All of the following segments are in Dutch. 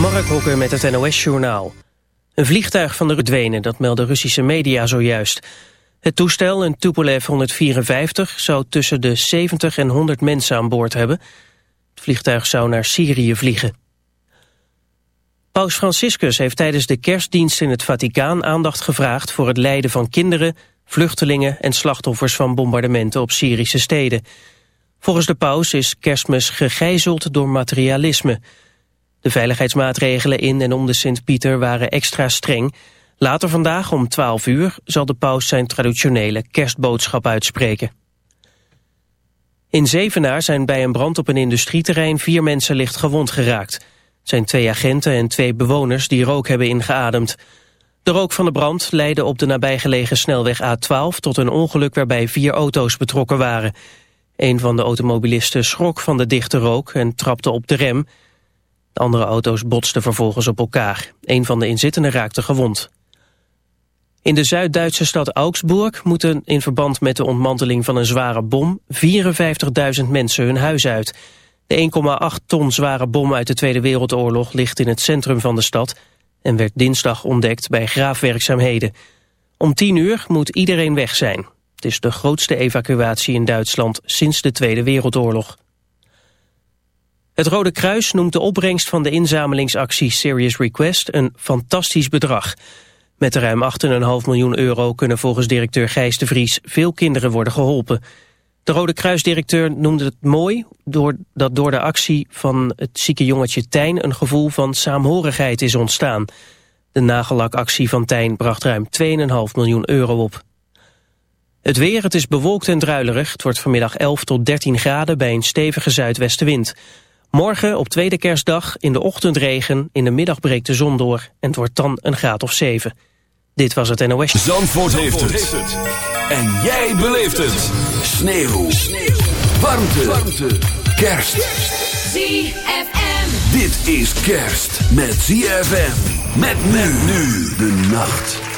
Mark Hokker met het NOS-journaal. Een vliegtuig van de verdwenen, dat melden Russische media zojuist. Het toestel, een Tupolev 154, zou tussen de 70 en 100 mensen aan boord hebben. Het vliegtuig zou naar Syrië vliegen. Paus Franciscus heeft tijdens de kerstdienst in het Vaticaan aandacht gevraagd voor het lijden van kinderen, vluchtelingen en slachtoffers van bombardementen op Syrische steden. Volgens de paus is kerstmis gegijzeld door materialisme. De veiligheidsmaatregelen in en om de Sint-Pieter waren extra streng. Later vandaag om 12 uur zal de paus zijn traditionele kerstboodschap uitspreken. In Zevenaar zijn bij een brand op een industrieterrein vier mensen licht gewond geraakt. Het zijn twee agenten en twee bewoners die rook hebben ingeademd. De rook van de brand leidde op de nabijgelegen snelweg A12 tot een ongeluk waarbij vier auto's betrokken waren. Een van de automobilisten schrok van de dichte rook en trapte op de rem. De andere auto's botsten vervolgens op elkaar. Een van de inzittenden raakte gewond. In de Zuid-Duitse stad Augsburg moeten in verband met de ontmanteling van een zware bom 54.000 mensen hun huis uit. De 1,8 ton zware bom uit de Tweede Wereldoorlog ligt in het centrum van de stad en werd dinsdag ontdekt bij graafwerkzaamheden. Om 10 uur moet iedereen weg zijn. Het is de grootste evacuatie in Duitsland sinds de Tweede Wereldoorlog. Het Rode Kruis noemt de opbrengst van de inzamelingsactie Serious Request een fantastisch bedrag. Met ruim 8,5 miljoen euro kunnen volgens directeur Gijs de Vries veel kinderen worden geholpen. De Rode Kruisdirecteur noemde het mooi dat door de actie van het zieke jongetje Tijn een gevoel van saamhorigheid is ontstaan. De nagellakactie van Tijn bracht ruim 2,5 miljoen euro op. Het weer, het is bewolkt en druilerig. Het wordt vanmiddag 11 tot 13 graden bij een stevige zuidwestenwind. Morgen op tweede kerstdag in de ochtend regen, in de middag breekt de zon door en het wordt dan een graad of 7. Dit was het NOS. Zandvoort, heeft, het. En jij beleeft het. Sneeuw. Sneeuw. Warmte. Warmte. Kerst. ZFM. Dit is kerst met ZFM. Met men nu de nacht.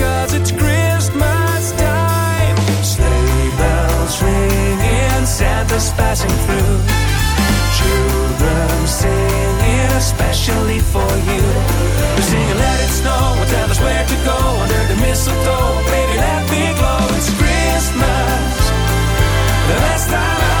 Santa's passing through. Children singing especially for you. We're singing let it snow, We'll tell us where to go under the mistletoe. Baby, let me glow. It's Christmas, the last time I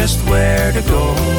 just where to go.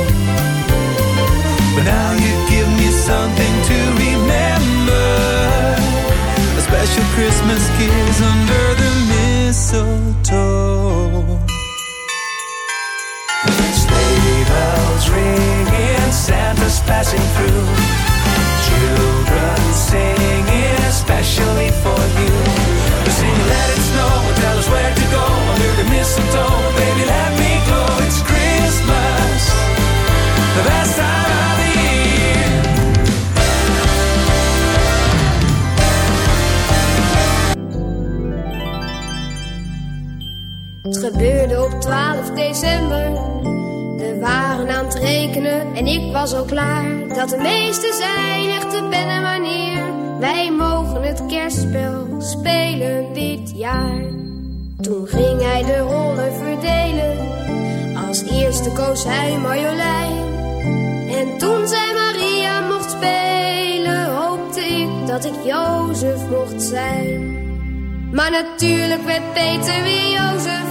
Gebeurde op 12 december. We waren aan het rekenen en ik was al klaar. Dat de meesten zijn echte ben en wanneer. Wij mogen het kerstspel spelen dit jaar. Toen ging hij de rollen verdelen. Als eerste koos hij Marjolein. En toen zij Maria mocht spelen, hoopte ik dat ik Jozef mocht zijn. Maar natuurlijk werd Peter weer Jozef.